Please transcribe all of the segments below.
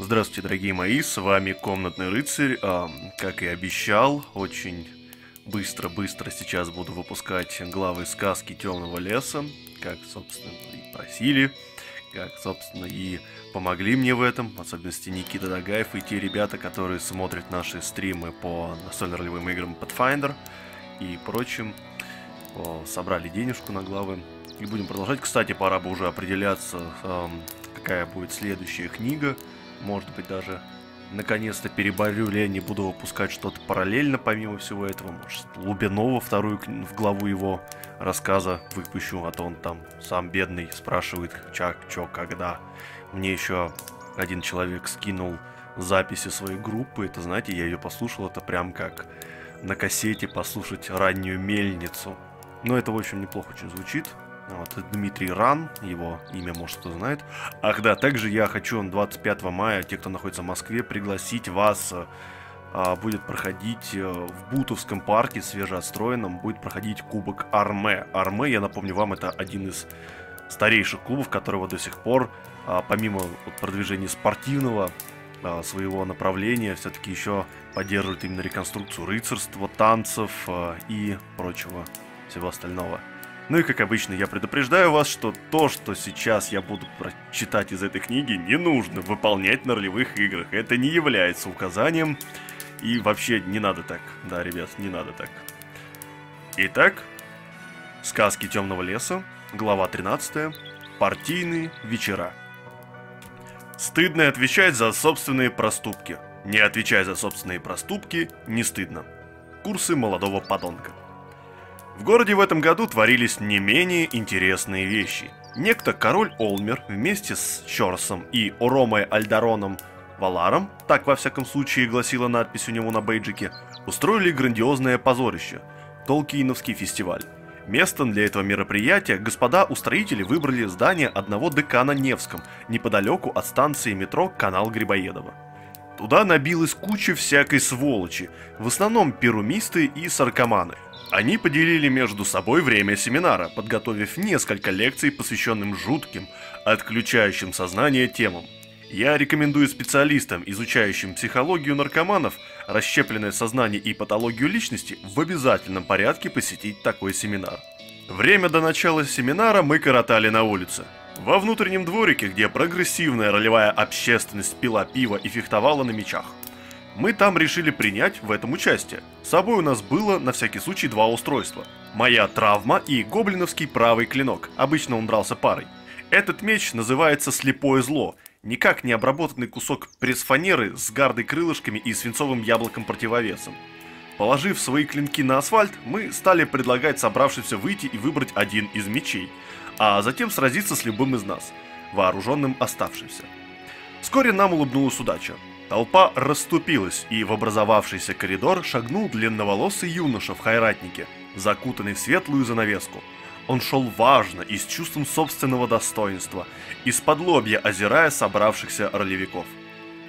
Здравствуйте, дорогие мои, с вами Комнатный Рыцарь. А, как и обещал, очень быстро-быстро сейчас буду выпускать главы сказки Темного леса, как, собственно, и просили, как, собственно, и помогли мне в этом, в особенности Никита Дагаев и те ребята, которые смотрят наши стримы по настольно-ролевым играм Pathfinder и прочим. Собрали денежку на главы. И будем продолжать. Кстати, пора бы уже определяться, какая будет следующая книга. Может быть, даже наконец-то переборю ли я не буду выпускать что-то параллельно, помимо всего этого. Может, Лубинова вторую в главу его рассказа выпущу, а то он там сам бедный спрашивает, чак, чё, когда. Мне еще один человек скинул записи своей группы, это, знаете, я ее послушал, это прям как на кассете послушать раннюю мельницу. Но это, в общем, неплохо очень звучит. Вот, Дмитрий Ран, его имя, может, кто знает. Ах да, также я хочу 25 мая, те, кто находится в Москве, пригласить вас. А, будет проходить э, в Бутовском парке, свежеотстроенном, будет проходить Кубок Арме. Арме, я напомню вам, это один из старейших клубов, которого до сих пор, а, помимо вот, продвижения спортивного а, своего направления, все-таки еще поддерживает именно реконструкцию рыцарства, танцев а, и прочего всего остального. Ну и как обычно, я предупреждаю вас, что то, что сейчас я буду читать из этой книги, не нужно выполнять на ролевых играх. Это не является указанием. И вообще не надо так. Да, ребят, не надо так. Итак, сказки темного леса, глава 13. Партийные вечера. Стыдно отвечать за собственные проступки. Не отвечай за собственные проступки, не стыдно. Курсы молодого подонка. В городе в этом году творились не менее интересные вещи. Некто король Олмер вместе с Чорсом и Оромой Альдароном Валаром, так во всяком случае гласила надпись у него на бейджике, устроили грандиозное позорище – Толкиновский фестиваль. Местом для этого мероприятия господа устроители выбрали здание одного ДК на Невском, неподалеку от станции метро Канал Грибоедова. Туда набилась куча всякой сволочи, в основном перумисты и саркоманы – они поделили между собой время семинара, подготовив несколько лекций, посвященным жутким, отключающим сознание темам. Я рекомендую специалистам, изучающим психологию наркоманов, расщепленное сознание и патологию личности, в обязательном порядке посетить такой семинар. Время до начала семинара мы коротали на улице. Во внутреннем дворике, где прогрессивная ролевая общественность пила пиво и фехтовала на мечах – мы там решили принять в этом участие. С собой у нас было, на всякий случай, два устройства. Моя травма и гоблиновский правый клинок, обычно он дрался парой. Этот меч называется «Слепое зло», никак не обработанный кусок пресс-фанеры с гардой крылышками и свинцовым яблоком противовесом. Положив свои клинки на асфальт, мы стали предлагать собравшимся выйти и выбрать один из мечей, а затем сразиться с любым из нас, вооруженным оставшимся. Вскоре нам улыбнулась удача. Толпа расступилась, и в образовавшийся коридор шагнул длинноволосый юноша в хайратнике, закутанный в светлую занавеску. Он шел важно и с чувством собственного достоинства, из-под лобья озирая собравшихся ролевиков.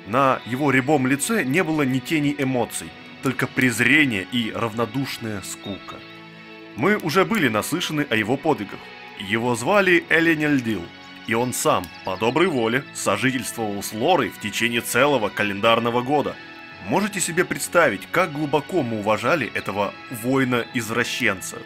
На его рябом лице не было ни тени эмоций, только презрение и равнодушная скука. Мы уже были наслышаны о его подвигах. Его звали Эленельдил – и он сам, по доброй воле, сожительствовал с Лорой в течение целого календарного года. Можете себе представить, как глубоко мы уважали этого воина-извращенца.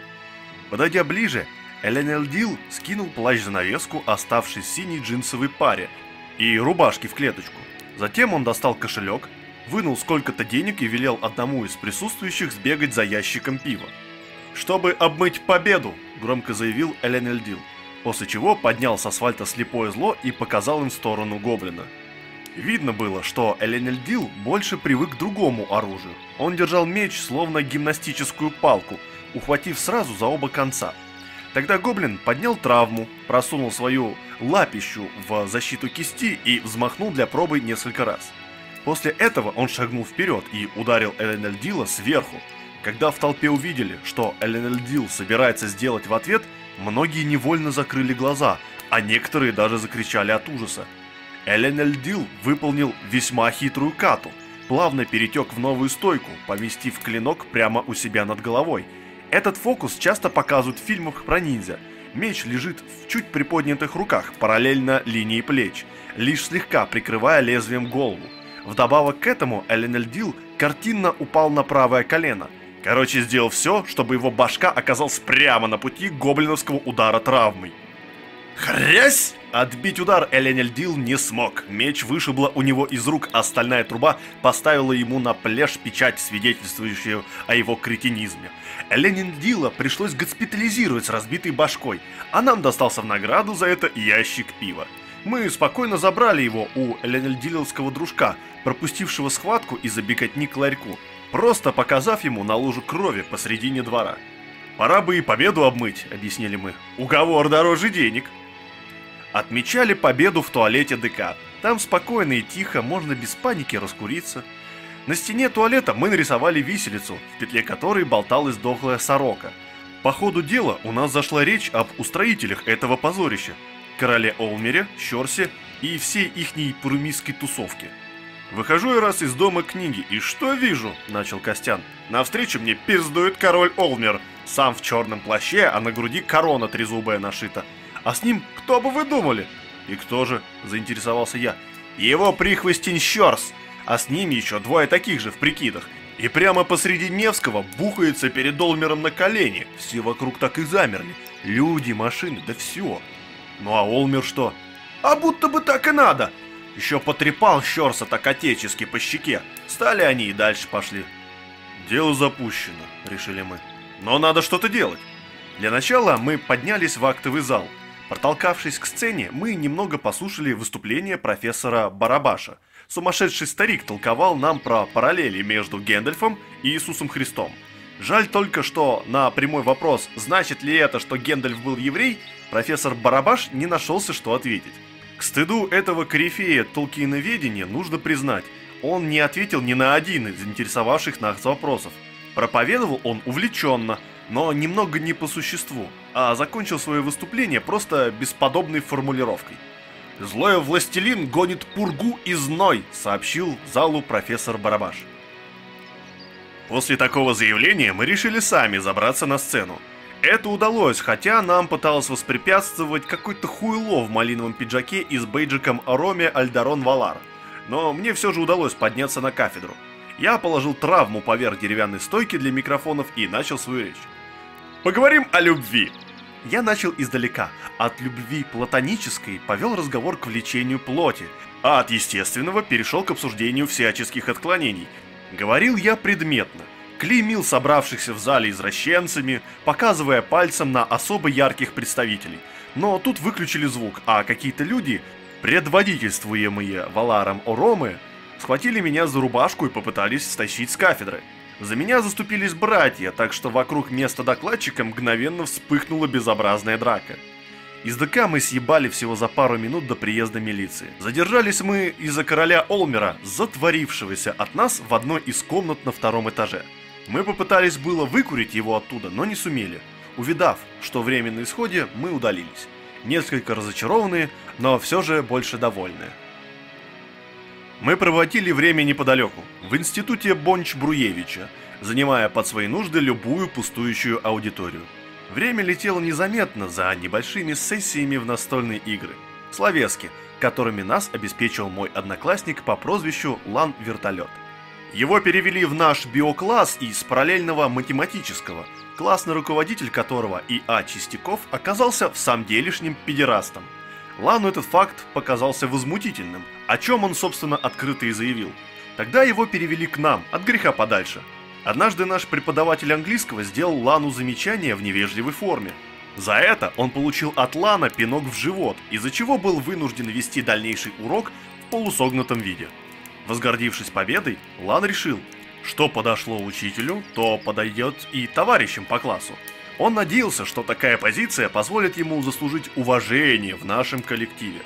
Подойдя ближе, Эленелдил скинул плащ-занавеску, оставшись в синей джинсовой паре, и рубашки в клеточку. Затем он достал кошелек, вынул сколько-то денег и велел одному из присутствующих сбегать за ящиком пива. «Чтобы обмыть победу!» – громко заявил Эленельдил после чего поднял с асфальта слепое зло и показал им сторону гоблина. Видно было, что Эленельдил больше привык к другому оружию. Он держал меч, словно гимнастическую палку, ухватив сразу за оба конца. Тогда гоблин поднял травму, просунул свою лапищу в защиту кисти и взмахнул для пробы несколько раз. После этого он шагнул вперед и ударил Эленельдила сверху. Когда в толпе увидели, что Эленельдил собирается сделать в ответ – Многие невольно закрыли глаза, а некоторые даже закричали от ужаса. Элен Эльдил выполнил весьма хитрую кату, плавно перетек в новую стойку, поместив клинок прямо у себя над головой. Этот фокус часто показывают в фильмах про ниндзя. Меч лежит в чуть приподнятых руках, параллельно линии плеч. лишь слегка прикрывая лезвием голову. Вдобавок к этому Эленельдил картинно упал на правое колено. Короче, сделал все, чтобы его башка оказалась прямо на пути гоблиновского удара травмой. Хрясь! Отбить удар Эленельдил не смог. Меч вышибла у него из рук, а стальная труба поставила ему на плешь печать, свидетельствующую о его кретинизме. Эленельдила пришлось госпитализировать с разбитой башкой, а нам достался в награду за это ящик пива. Мы спокойно забрали его у Эленельдиловского дружка, пропустившего схватку из-за беготни к ларьку, просто показав ему на лужу крови посредине двора. «Пора бы и победу обмыть», — объяснили мы. «Уговор дороже денег». Отмечали победу в туалете ДК. Там спокойно и тихо, можно без паники раскуриться. На стене туалета мы нарисовали виселицу, в петле которой болталась дохлая сорока. По ходу дела у нас зашла речь об устроителях этого позорища. Короле Олмере, Щорсе и всей ихней пурумистской тусовке. Выхожу я раз из дома книги, и что вижу? Начал Костян. Навстречу мне пиздует король Олмер, сам в черном плаще, а на груди корона трезубая нашита. А с ним кто бы вы думали? И кто же? Заинтересовался я. Его прихвостень Щерс, а с ним еще двое таких же в прикидах. И прямо посреди Невского бухается перед Олмером на колени. Все вокруг так и замерли. Люди, машины, да все. Ну а Олмер что? А будто бы так и надо. Еще потрепал Щерса так отечески по щеке. Стали они и дальше пошли. Дело запущено, решили мы. Но надо что-то делать. Для начала мы поднялись в актовый зал – Протолкавшись к сцене, мы немного послушали выступление профессора Барабаша. Сумасшедший старик толковал нам про параллели между Гендальфом и Иисусом Христом. Жаль только, что на прямой вопрос, значит ли это, что Гендальф был еврей, профессор Барабаш не нашелся, что ответить. К стыду этого корифея толкиноведения нужно признать, он не ответил ни на один из интересовавших нас вопросов. Проповедовал он увлеченно – но немного не по существу, а закончил свое выступление просто бесподобной формулировкой. «Злой властелин гонит пургу и зной», — сообщил залу профессор Барабаш. После такого заявления мы решили сами забраться на сцену. Это удалось, хотя нам пыталось воспрепятствовать какой-то хуйло в малиновом пиджаке и с бейджиком Роме Альдарон Валар. Но мне все же удалось подняться на кафедру. Я положил травму поверх деревянной стойки для микрофонов и начал свою речь. Поговорим о любви. Я начал издалека. От любви платонической повел разговор к влечению плоти, а от естественного перешел к обсуждению всяческих отклонений. Говорил я предметно, клеймил собравшихся в зале извращенцами, показывая пальцем на особо ярких представителей. Но тут выключили звук, а какие-то люди, предводительствуемые Валаром Оромы, схватили меня за рубашку и попытались стащить с кафедры. За меня заступились братья, так что вокруг места докладчика мгновенно вспыхнула безобразная драка. Из ДК мы съебали всего за пару минут до приезда милиции. Задержались мы из-за короля Олмера, затворившегося от нас в одной из комнат на втором этаже. Мы попытались было выкурить его оттуда, но не сумели. Увидав, что время на исходе, мы удалились. Несколько разочарованные, но все же больше довольные. Мы проводили время неподалеку, в институте Бонч-Бруевича, занимая под свои нужды любую пустующую аудиторию. Время летело незаметно за небольшими сессиями в настольные игры. Словески, которыми нас обеспечил мой одноклассник по прозвищу Лан Вертолет. Его перевели в наш биокласс из параллельного математического, классный руководитель которого И.А. Чистяков оказался в самом делешним педерастом – Лану этот факт показался возмутительным, о чем он, собственно, открыто и заявил. Тогда его перевели к нам, от греха подальше. Однажды наш преподаватель английского сделал Лану замечание в невежливой форме. За это он получил от Лана пинок в живот, из-за чего был вынужден вести дальнейший урок в полусогнутом виде. Возгордившись победой, Лан решил, что подошло учителю, то подойдет и товарищам по классу. Он надеялся, что такая позиция позволит ему заслужить уважение в нашем коллективе.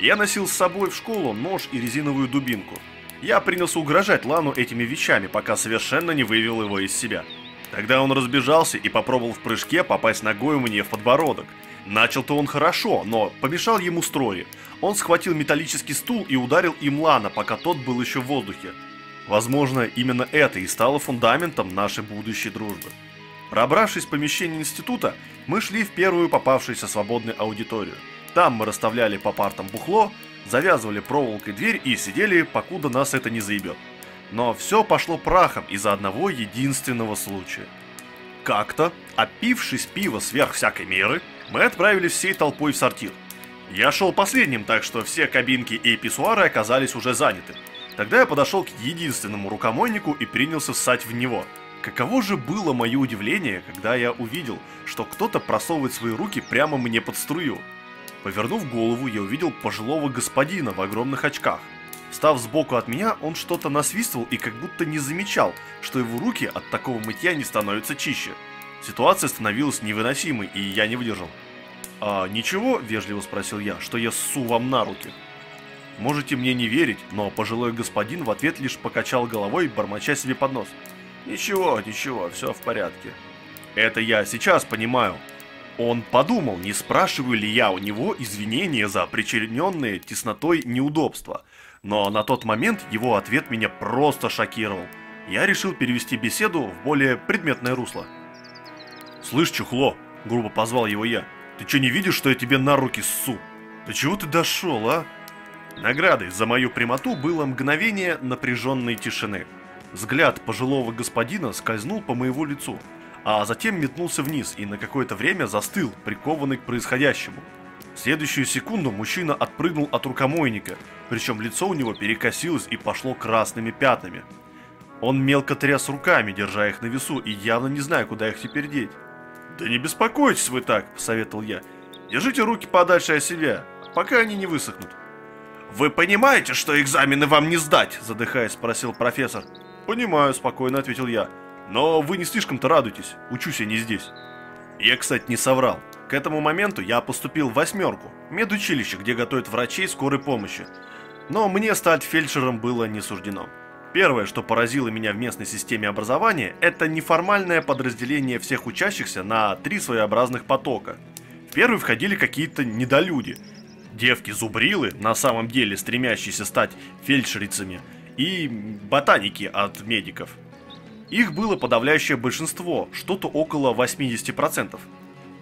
Я носил с собой в школу нож и резиновую дубинку. Я принялся угрожать Лану этими вещами, пока совершенно не вывел его из себя. Тогда он разбежался и попробовал в прыжке попасть ногой мне в подбородок. Начал-то он хорошо, но помешал ему строи. Он схватил металлический стул и ударил им Лана, пока тот был еще в воздухе. Возможно, именно это и стало фундаментом нашей будущей дружбы. Пробравшись в помещение института, мы шли в первую попавшуюся свободную аудиторию. Там мы расставляли по партам бухло, завязывали проволокой дверь и сидели, покуда нас это не заебет. Но все пошло прахом из-за одного единственного случая. Как-то, опившись пива сверх всякой меры, мы отправились всей толпой в сортир. Я шел последним, так что все кабинки и писсуары оказались уже заняты. Тогда я подошел к единственному рукомойнику и принялся ссать в него. Каково же было мое удивление, когда я увидел, что кто-то просовывает свои руки прямо мне под струю. Повернув голову, я увидел пожилого господина в огромных очках. Став сбоку от меня, он что-то насвистывал и как будто не замечал, что его руки от такого мытья не становятся чище. Ситуация становилась невыносимой, и я не выдержал. «А ничего?» – вежливо спросил я, – «что я ссу вам на руки?» Можете мне не верить, но пожилой господин в ответ лишь покачал головой, бормоча себе под нос. «Ничего, ничего, все в порядке». Это я сейчас понимаю. Он подумал, не спрашиваю ли я у него извинения за причиненные теснотой неудобства. Но на тот момент его ответ меня просто шокировал. Я решил перевести беседу в более предметное русло. «Слышь, чухло!» – грубо позвал его я. «Ты что, не видишь, что я тебе на руки ссу? До чего ты дошел, а?» Наградой за мою прямоту было мгновение напряженной тишины. Взгляд пожилого господина скользнул по моему лицу, а затем метнулся вниз и на какое-то время застыл, прикованный к происходящему. В следующую секунду мужчина отпрыгнул от рукомойника, причем лицо у него перекосилось и пошло красными пятнами. Он мелко тряс руками, держа их на весу, и явно не зная, куда их теперь деть. «Да не беспокойтесь вы так», — посоветовал я. «Держите руки подальше от себя, пока они не высохнут». «Вы понимаете, что экзамены вам не сдать?» – задыхаясь, спросил профессор. «Понимаю», – спокойно ответил я. «Но вы не слишком-то радуйтесь, учусь я не здесь». Я, кстати, не соврал. К этому моменту я поступил в восьмерку, медучилище, где готовят врачей скорой помощи. Но мне стать фельдшером было не суждено. Первое, что поразило меня в местной системе образования, это неформальное подразделение всех учащихся на три своеобразных потока. В первый входили какие-то недолюди – девки-зубрилы, на самом деле стремящиеся стать фельдшерицами, и ботаники от медиков. Их было подавляющее большинство, что-то около 80%.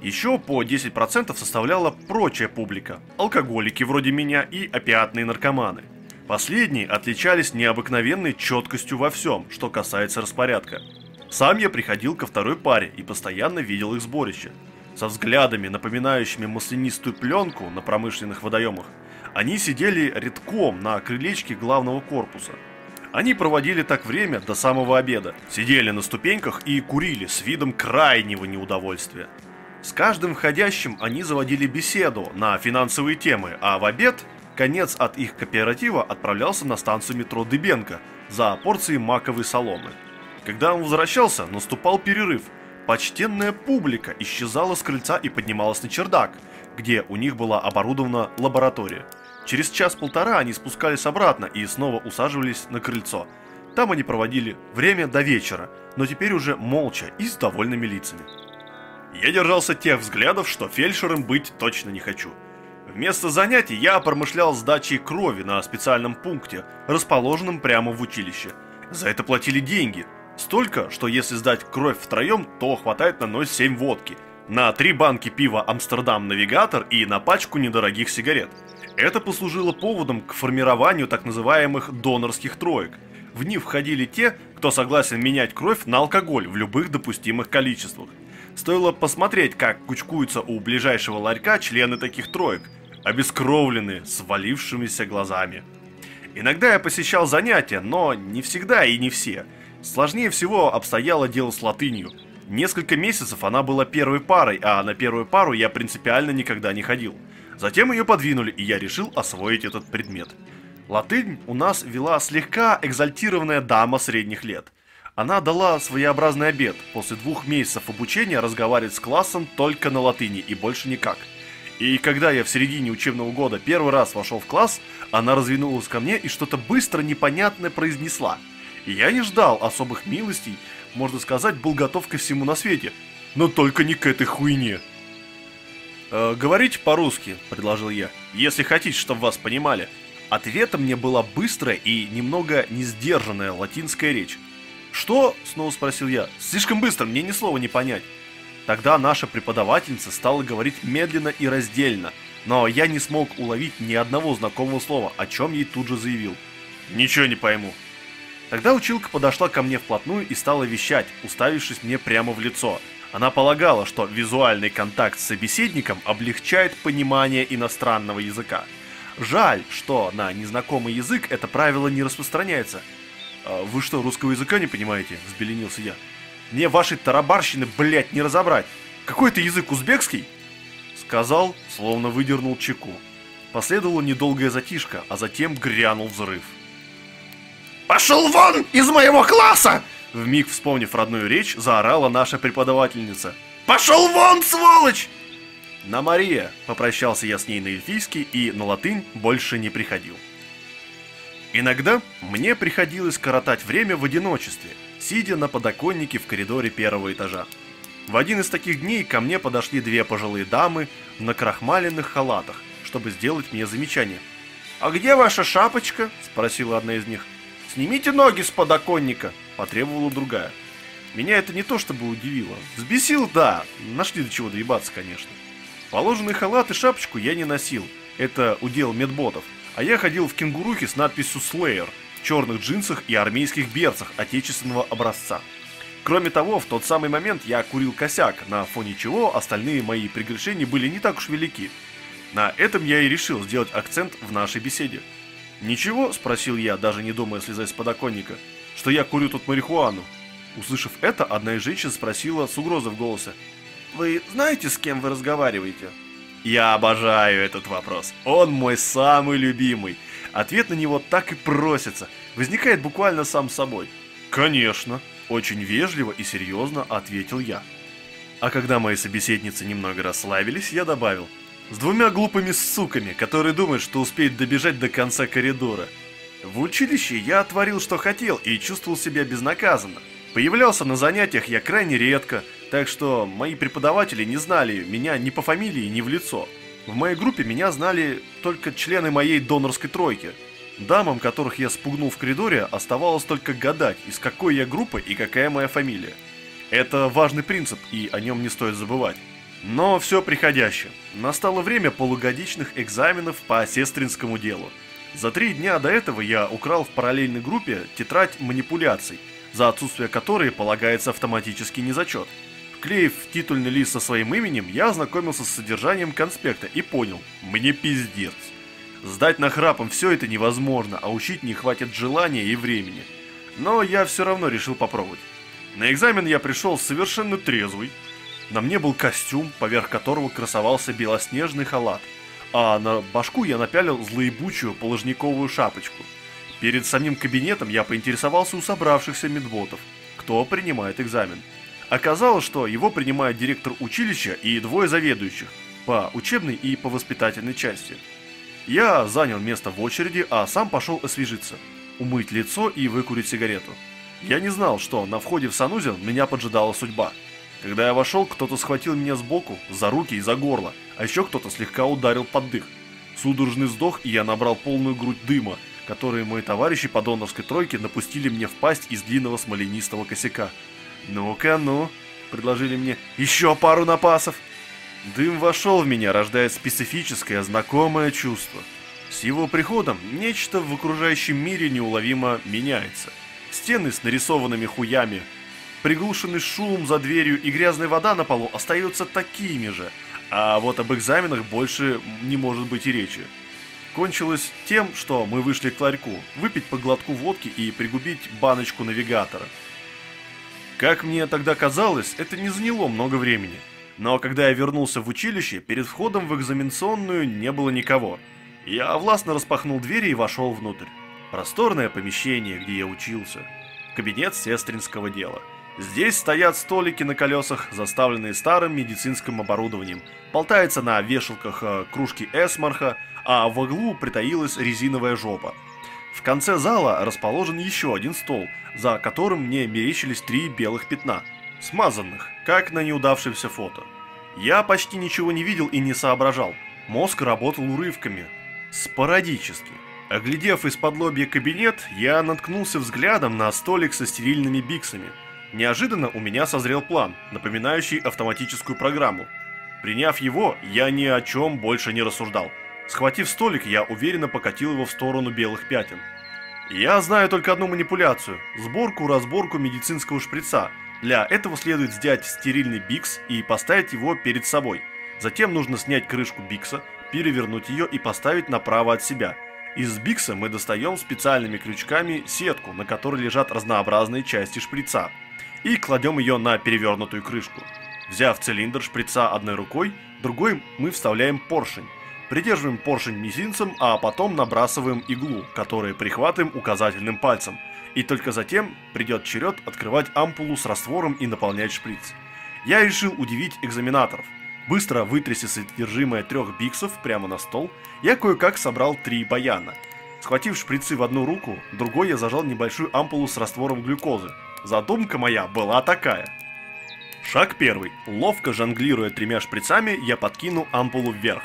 Еще по 10% составляла прочая публика, алкоголики вроде меня и опиатные наркоманы. Последние отличались необыкновенной четкостью во всем, что касается распорядка. Сам я приходил ко второй паре и постоянно видел их сборище – со взглядами, напоминающими маслянистую пленку на промышленных водоемах, они сидели редком на крылечке главного корпуса. Они проводили так время до самого обеда, сидели на ступеньках и курили с видом крайнего неудовольствия. С каждым входящим они заводили беседу на финансовые темы, а в обед конец от их кооператива отправлялся на станцию метро Дыбенко за порцией маковой соломы. Когда он возвращался, наступал перерыв – Почтенная публика исчезала с крыльца и поднималась на чердак, где у них была оборудована лаборатория. Через час-полтора они спускались обратно и снова усаживались на крыльцо. Там они проводили время до вечера, но теперь уже молча и с довольными лицами. Я держался тех взглядов, что фельдшером быть точно не хочу. Вместо занятий я промышлял сдачей крови на специальном пункте, расположенном прямо в училище. За это платили деньги – Столько, что если сдать кровь втроем, то хватает на 0,7 водки, на три банки пива «Амстердам Навигатор» и на пачку недорогих сигарет. Это послужило поводом к формированию так называемых донорских троек. В них входили те, кто согласен менять кровь на алкоголь в любых допустимых количествах. Стоило посмотреть, как кучкуются у ближайшего ларька члены таких троек, обескровленные, с валившимися глазами. Иногда я посещал занятия, но не всегда и не все – Сложнее всего обстояло дело с латынью. Несколько месяцев она была первой парой, а на первую пару я принципиально никогда не ходил. Затем ее подвинули, и я решил освоить этот предмет. Латынь у нас вела слегка экзальтированная дама средних лет. Она дала своеобразный обед. После двух месяцев обучения разговаривать с классом только на латыни и больше никак. И когда я в середине учебного года первый раз вошел в класс, она развинулась ко мне и что-то быстро непонятное произнесла – я не ждал особых милостей, можно сказать, был готов ко всему на свете, но только не к этой хуйне. «Э, «Говорите по-русски», — предложил я, — «если хотите, чтобы вас понимали». Ответом мне была быстрая и немного несдержанная латинская речь. «Что?» — снова спросил я. «Слишком быстро, мне ни слова не понять». Тогда наша преподавательница стала говорить медленно и раздельно, но я не смог уловить ни одного знакомого слова, о чем ей тут же заявил. «Ничего не пойму». Тогда училка подошла ко мне вплотную и стала вещать, уставившись мне прямо в лицо. Она полагала, что визуальный контакт с собеседником облегчает понимание иностранного языка. Жаль, что на незнакомый язык это правило не распространяется. «А «Вы что, русского языка не понимаете?» – взбеленился я. «Мне вашей тарабарщины, блядь, не разобрать! Какой это язык, узбекский?» Сказал, словно выдернул чеку. Последовала недолгая затишка, а затем грянул взрыв. «Пошел вон из моего класса!» Вмиг вспомнив родную речь, заорала наша преподавательница. «Пошел вон, сволочь!» На Мария попрощался я с ней на эльфийский и на латынь больше не приходил. Иногда мне приходилось коротать время в одиночестве, сидя на подоконнике в коридоре первого этажа. В один из таких дней ко мне подошли две пожилые дамы в накрахмаленных халатах, чтобы сделать мне замечание. «А где ваша шапочка?» – спросила одна из них. «Снимите ноги с подоконника!» – потребовала другая. Меня это не то чтобы удивило. Взбесил, да, нашли до чего доебаться, конечно. Положенный халат и шапочку я не носил, это удел медботов, а я ходил в кенгурухе с надписью в черных джинсах и армейских берцах отечественного образца. Кроме того, в тот самый момент я курил косяк, на фоне чего остальные мои прегрешения были не так уж велики. На этом я и решил сделать акцент в нашей беседе. «Ничего?» – спросил я, даже не думая слезать с подоконника. «Что я курю тут марихуану?» Услышав это, одна из женщин спросила с угрозой в голосе. Вы знаете, с кем вы разговариваете? Я обожаю этот вопрос. Он мой самый любимый. Ответ на него так и просится. Возникает буквально сам собой. Конечно. Очень вежливо и серьезно ответил я. А когда мои собеседницы немного расслабились, я добавил. С двумя глупыми суками, которые думают, что успеют добежать до конца коридора. В училище я творил, что хотел, и чувствовал себя безнаказанно. Появлялся на занятиях я крайне редко, так что мои преподаватели не знали меня ни по фамилии, ни в лицо. В моей группе меня знали только члены моей донорской тройки. Дамам, которых я спугнул в коридоре, оставалось только гадать, из какой я группы и какая моя фамилия. Это важный принцип, и о нем не стоит забывать. Но все приходящее. Настало время полугодичных экзаменов по сестринскому делу. За три дня до этого я украл в параллельной группе тетрадь манипуляций, за отсутствие которой полагается автоматический незачет. Вклеив титульный лист со своим именем, я ознакомился с содержанием конспекта и понял, мне пиздец. Сдать нахрапом все это невозможно, а учить не хватит желания и времени. Но я все равно решил попробовать. На экзамен я пришел совершенно трезвый. На мне был костюм, поверх которого красовался белоснежный халат, а на башку я напялил злоебучую положниковую шапочку. Перед самим кабинетом я поинтересовался у собравшихся медботов, кто принимает экзамен. Оказалось, что его принимает директор училища и двое заведующих по учебной и по воспитательной части. Я занял место в очереди, а сам пошел освежиться, умыть лицо и выкурить сигарету. Я не знал, что на входе в санузел меня поджидала судьба. Когда я вошел, кто-то схватил меня сбоку, за руки и за горло, а еще кто-то слегка ударил под дых. Судорожный вздох, и я набрал полную грудь дыма, который мои товарищи по донорской тройке напустили мне в пасть из длинного смоленистого косяка. «Ну-ка, ну!» – предложили мне. «Еще пару напасов!» Дым вошел в меня, рождая специфическое, знакомое чувство. С его приходом нечто в окружающем мире неуловимо меняется. Стены с нарисованными хуями, приглушенный шум за дверью и грязная вода на полу остаются такими же, а вот об экзаменах больше не может быть и речи. Кончилось тем, что мы вышли к ларьку, выпить по глотку водки и пригубить баночку навигатора – как мне тогда казалось, это не заняло много времени. Но когда я вернулся в училище, перед входом в экзаменационную не было никого. Я властно распахнул двери и вошел внутрь. Просторное помещение, где я учился. Кабинет сестринского дела. Здесь стоят столики на колесах, заставленные старым медицинским оборудованием. Болтается на вешалках э, кружки эсмарха, а в углу притаилась резиновая жопа. В конце зала расположен еще один стол, за которым мне мерещились три белых пятна, смазанных, как на неудавшемся фото. Я почти ничего не видел и не соображал. Мозг работал урывками, спорадически. Оглядев из-под лобья кабинет, я наткнулся взглядом на столик со стерильными биксами. Неожиданно у меня созрел план, напоминающий автоматическую программу. Приняв его, я ни о чем больше не рассуждал. Схватив столик, я уверенно покатил его в сторону белых пятен. Я знаю только одну манипуляцию – сборку-разборку медицинского шприца. Для этого следует взять стерильный бикс и поставить его перед собой. Затем нужно снять крышку бикса, перевернуть ее и поставить направо от себя. Из бикса мы достаем специальными крючками сетку, на которой лежат разнообразные части шприца, и кладем ее на перевернутую крышку. Взяв цилиндр шприца одной рукой, другой мы вставляем поршень. Придерживаем поршень мизинцем, а потом набрасываем иглу, которую прихватываем указательным пальцем. И только затем придет черед открывать ампулу с раствором и наполнять шприц. Я решил удивить экзаменаторов. Быстро вытряся содержимое трех биксов прямо на стол, я кое-как собрал три баяна. Схватив шприцы в одну руку, другой я зажал небольшую ампулу с раствором глюкозы. Задумка моя была такая. Шаг первый. Ловко жонглируя тремя шприцами, я подкину ампулу вверх.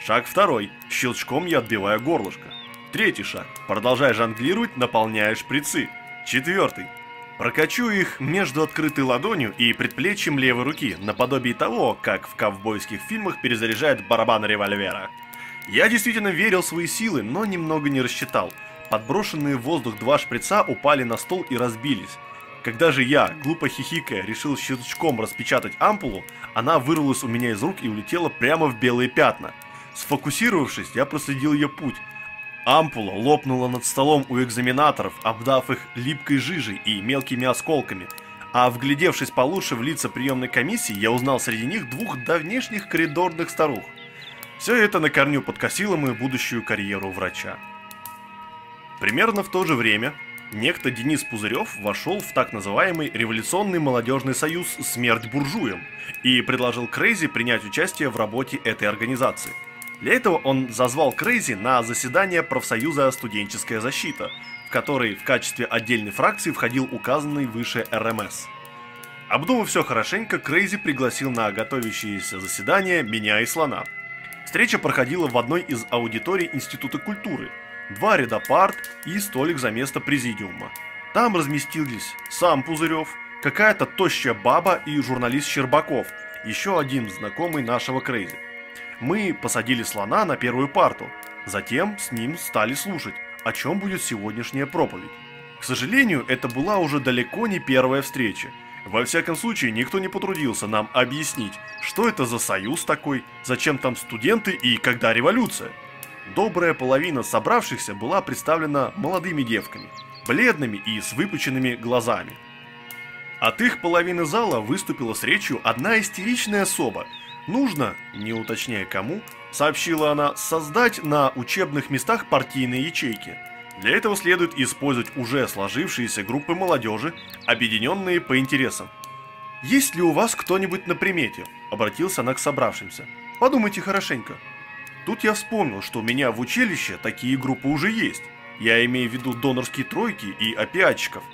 Шаг второй. Щелчком я отбиваю горлышко. Третий шаг. Продолжая жонглировать, наполняя шприцы. Четвертый. Прокачу их между открытой ладонью и предплечьем левой руки, наподобие того, как в ковбойских фильмах перезаряжают барабан револьвера. Я действительно верил в свои силы, но немного не рассчитал. Подброшенные в воздух два шприца упали на стол и разбились. Когда же я, глупо хихикая, решил щелчком распечатать ампулу, она вырвалась у меня из рук и улетела прямо в белые пятна. Сфокусировавшись, я проследил ее путь. Ампула лопнула над столом у экзаменаторов, обдав их липкой жижей и мелкими осколками. А вглядевшись получше в лица приемной комиссии, я узнал среди них двух давнешних коридорных старух. Все это на корню подкосило мою будущую карьеру врача. Примерно в то же время некто Денис Пузырев вошел в так называемый революционный молодежный союз «Смерть буржуям» и предложил Крейзи принять участие в работе этой организации – для этого он зазвал Крейзи на заседание профсоюза «Студенческая защита», в который в качестве отдельной фракции входил указанный выше РМС. Обдумав все хорошенько, Крейзи пригласил на готовящееся заседание меня и слона. Встреча проходила в одной из аудиторий Института культуры. Два ряда парт и столик за место президиума. Там разместились сам Пузырев, какая-то тощая баба и журналист Щербаков, еще один знакомый нашего Крейзи мы посадили слона на первую парту, затем с ним стали слушать, о чем будет сегодняшняя проповедь. К сожалению, это была уже далеко не первая встреча. Во всяком случае, никто не потрудился нам объяснить, что это за союз такой, зачем там студенты и когда революция. Добрая половина собравшихся была представлена молодыми девками, бледными и с выпученными глазами. От их половины зала выступила с речью одна истеричная особа – Нужно, не уточняя кому, сообщила она, создать на учебных местах партийные ячейки. Для этого следует использовать уже сложившиеся группы молодежи, объединенные по интересам. «Есть ли у вас кто-нибудь на примете?» – обратился она к собравшимся. «Подумайте хорошенько». Тут я вспомнил, что у меня в училище такие группы уже есть. Я имею в виду донорские тройки и опиатчиков.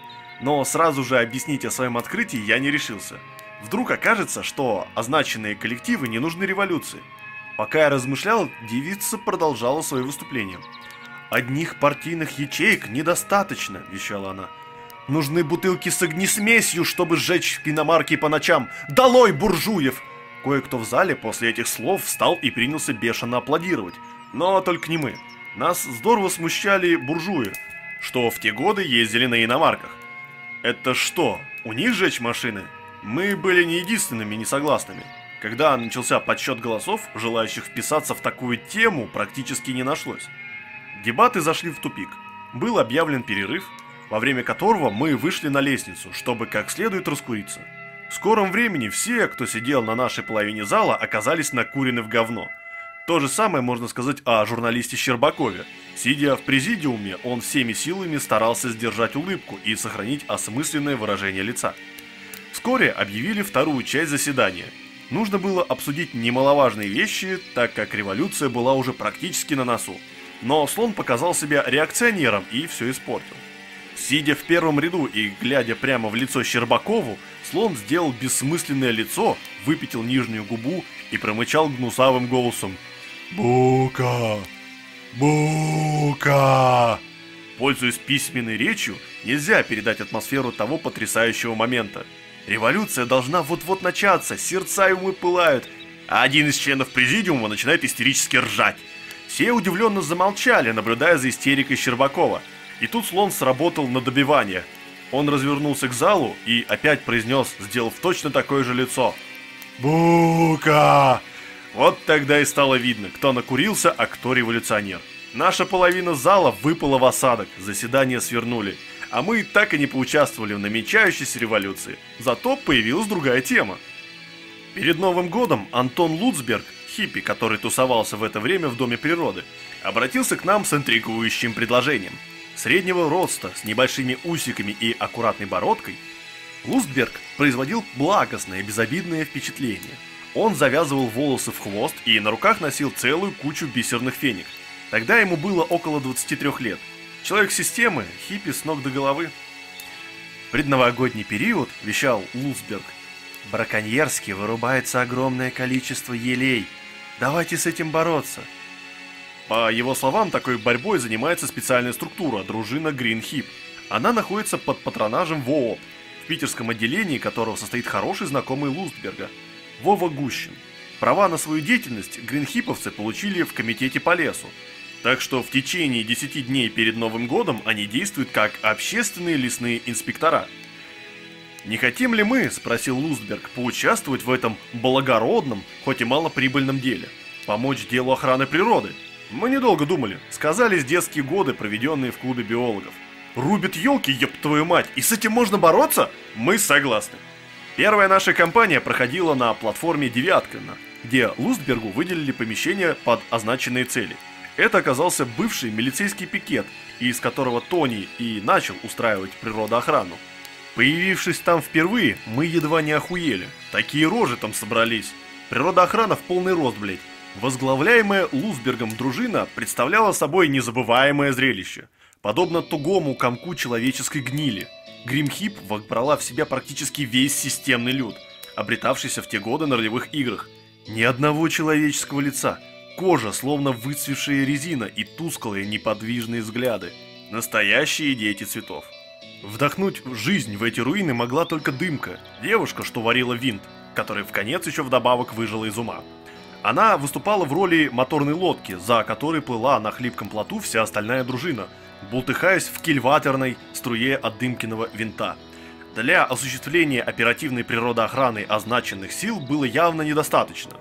Но сразу же объяснить о своем открытии я не решился – Вдруг окажется, что означенные коллективы не нужны революции. Пока я размышлял, девица продолжала свое выступление. «Одних партийных ячеек недостаточно», – вещала она. «Нужны бутылки с огнесмесью, чтобы сжечь иномарки по ночам. Долой буржуев!» Кое-кто в зале после этих слов встал и принялся бешено аплодировать. Но только не мы. Нас здорово смущали буржуи, что в те годы ездили на иномарках. Это что, у них сжечь машины? Мы были не единственными несогласными. Когда начался подсчет голосов, желающих вписаться в такую тему практически не нашлось. Дебаты зашли в тупик. Был объявлен перерыв, во время которого мы вышли на лестницу, чтобы как следует раскуриться. В скором времени все, кто сидел на нашей половине зала, оказались накурены в говно. То же самое можно сказать о журналисте Щербакове. Сидя в президиуме, он всеми силами старался сдержать улыбку и сохранить осмысленное выражение лица. Вскоре объявили вторую часть заседания. Нужно было обсудить немаловажные вещи, так как революция была уже практически на носу. Но слон показал себя реакционером и все испортил. Сидя в первом ряду и глядя прямо в лицо Щербакову, слон сделал бессмысленное лицо, выпятил нижнюю губу и промычал гнусавым голосом. «Бука! Бука!» Пользуясь письменной речью, нельзя передать атмосферу того потрясающего момента. Революция должна вот-вот начаться, сердца умы пылают. а один из членов президиума начинает истерически ржать. Все удивленно замолчали, наблюдая за истерикой Щербакова. И тут слон сработал на добивание. Он развернулся к залу и опять произнес, сделав точно такое же лицо. «Бука!» Вот тогда и стало видно, кто накурился, а кто революционер. Наша половина зала выпала в осадок, заседание свернули, а мы так и не поучаствовали в намечающейся революции. Зато появилась другая тема. Перед Новым годом Антон Луцберг, хиппи, который тусовался в это время в Доме природы, обратился к нам с интригующим предложением. Среднего роста, с небольшими усиками и аккуратной бородкой, Луцберг производил благостное, безобидное впечатление. Он завязывал волосы в хвост и на руках носил целую кучу бисерных феник. Тогда ему было около 23 лет. Человек системы, хиппи с ног до головы. В предновогодний период, вещал Лузберг, браконьерски вырубается огромное количество елей. Давайте с этим бороться. По его словам, такой борьбой занимается специальная структура, дружина Green Hip. Она находится под патронажем ВООП, в питерском отделении которого состоит хороший знакомый Лустберга, Вова Гущин. Права на свою деятельность гринхиповцы получили в комитете по лесу, так что в течение 10 дней перед Новым годом они действуют как общественные лесные инспектора. «Не хотим ли мы, — спросил Лустберг, — поучаствовать в этом благородном, хоть и малоприбыльном деле? Помочь делу охраны природы?» Мы недолго думали. Сказались детские годы, проведенные в клубе биологов. Рубят елки, еб твою мать, и с этим можно бороться? Мы согласны. Первая наша кампания проходила на платформе Девяткина, где Лустбергу выделили помещение под означенные цели. Это оказался бывший милицейский пикет, из которого Тони и начал устраивать природоохрану. Появившись там впервые, мы едва не охуели. Такие рожи там собрались. Природоохрана в полный рост, блять. Возглавляемая Лузбергом дружина представляла собой незабываемое зрелище. Подобно тугому комку человеческой гнили, Гримхип вобрала в себя практически весь системный люд, обретавшийся в те годы на ролевых играх. Ни одного человеческого лица, кожа словно выцвевшая резина и тусклые неподвижные взгляды. Настоящие дети цветов. Вдохнуть жизнь в эти руины могла только дымка, девушка, что варила винт, который в конец еще вдобавок выжила из ума. Она выступала в роли моторной лодки, за которой плыла на хлипком плоту вся остальная дружина, бултыхаясь в кильватерной струе от дымкиного винта. Для осуществления оперативной природоохраны означенных сил было явно недостаточно.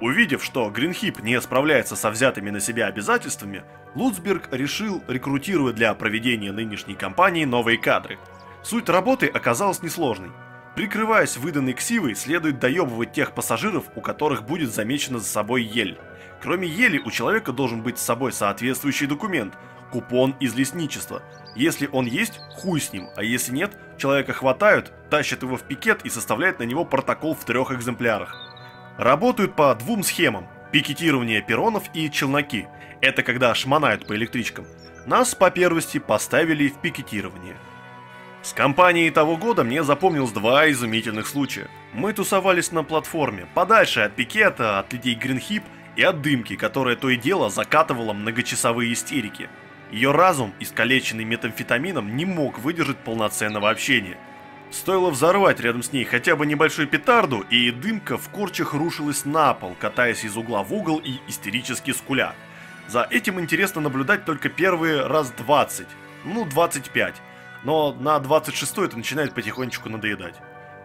Увидев, что Гринхип не справляется со взятыми на себя обязательствами, Луцберг решил рекрутировать для проведения нынешней кампании новые кадры. Суть работы оказалась несложной – Прикрываясь выданной ксивой, следует доебывать тех пассажиров, у которых будет замечена за собой ель. Кроме ели, у человека должен быть с собой соответствующий документ – купон из лесничества. Если он есть, хуй с ним, а если нет, человека хватают, тащат его в пикет и составляют на него протокол в трех экземплярах. Работают по двум схемам – пикетирование перронов и челноки. Это когда шмонают по электричкам. Нас по первости поставили в пикетирование – с компанией того года мне запомнилось два изумительных случая. Мы тусовались на платформе, подальше от пикета, от людей Гринхип и от дымки, которая то и дело закатывала многочасовые истерики. Ее разум, искалеченный метамфетамином, не мог выдержать полноценного общения. Стоило взорвать рядом с ней хотя бы небольшую петарду, и дымка в корчах рушилась на пол, катаясь из угла в угол и истерически скуля. За этим интересно наблюдать только первые раз 20, ну 25, но на 26 это начинает потихонечку надоедать.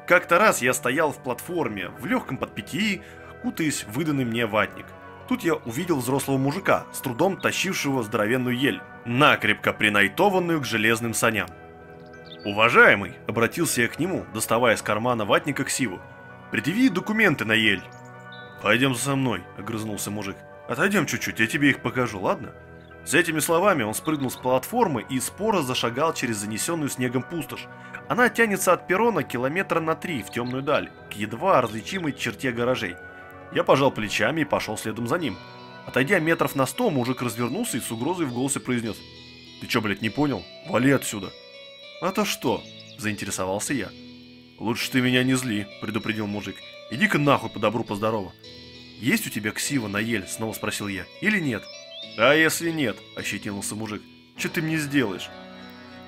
Как-то раз я стоял в платформе, в легком подпитии, кутаясь в выданный мне ватник. Тут я увидел взрослого мужика, с трудом тащившего здоровенную ель, накрепко принайтованную к железным саням. «Уважаемый!» — обратился я к нему, доставая из кармана ватника ксиву. «Предъяви документы на ель!» «Пойдем со мной!» — огрызнулся мужик. «Отойдем чуть-чуть, я тебе их покажу, ладно?» С этими словами он спрыгнул с платформы и споро зашагал через занесенную снегом пустошь. Она тянется от перрона километра на три в темную даль, к едва различимой черте гаражей. Я пожал плечами и пошел следом за ним. Отойдя метров на сто, мужик развернулся и с угрозой в голосе произнес. «Ты чё, блядь, не понял? Вали отсюда!» «А то что?» – заинтересовался я. «Лучше ты меня не зли», – предупредил мужик. «Иди-ка нахуй по добру, по здорову». «Есть у тебя ксива на ель?» – снова спросил я. «Или нет?» «А если нет?» – ощетинился мужик. «Че ты мне сделаешь?»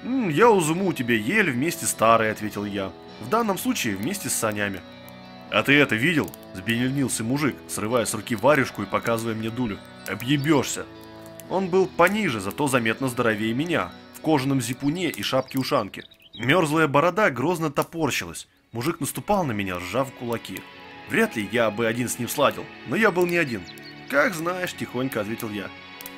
«М, «Я узуму у тебя ель вместе старой», – ответил я. «В данном случае вместе с санями». «А ты это видел?» Сбенился мужик, срывая с руки варежку и показывая мне дулю. «Объебешься!» Он был пониже, зато заметно здоровее меня, кожаном зипуне и шапке-ушанке. Мерзлая борода грозно топорщилась. Мужик наступал на меня, сжав кулаки. Вряд ли я бы один с ним сладил, но я был не один. «Как знаешь», – тихонько ответил я.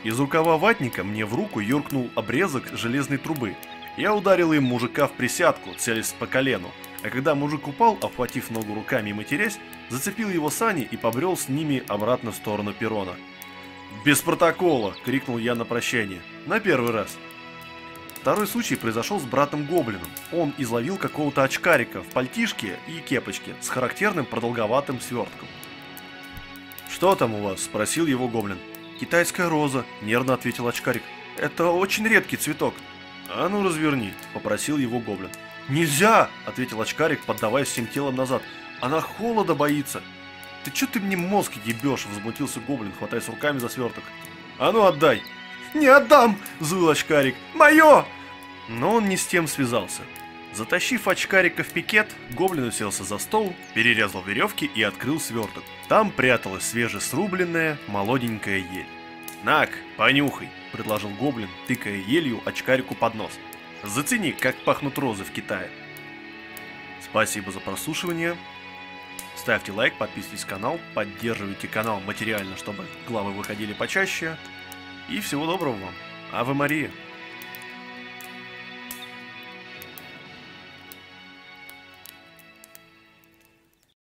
Из рукава ватника мне в руку юркнул обрезок железной трубы. Я ударил им мужика в присядку, целясь по колену, а когда мужик упал, обхватив ногу руками и матерясь, зацепил его сани и побрел с ними обратно в сторону перрона. «Без протокола!» – крикнул я на прощание. «На первый раз!» Второй случай произошел с братом Гоблином. Он изловил какого-то очкарика в пальтишке и кепочке с характерным продолговатым свертком. «Что там у вас?» – спросил его Гоблин. «Китайская роза», – нервно ответил очкарик. «Это очень редкий цветок». «А ну разверни», – попросил его Гоблин. «Нельзя!» – ответил очкарик, поддаваясь всем телом назад. «Она холода боится!» «Ты чё ты мне мозг ебешь?» – возмутился Гоблин, хватаясь руками за сверток. «А ну отдай!» «Не отдам!» – взвыл очкарик. «Мое!» Но он не с тем связался. Затащив очкарика в пикет, гоблин уселся за стол, перерезал веревки и открыл сверток. Там пряталась свежесрубленная молоденькая ель. «Нак, понюхай!» – предложил гоблин, тыкая елью очкарику под нос. «Зацени, как пахнут розы в Китае!» Спасибо за прослушивание. Ставьте лайк, подписывайтесь на канал, поддерживайте канал материально, чтобы главы выходили почаще. И всего доброго вам. Ава Мария!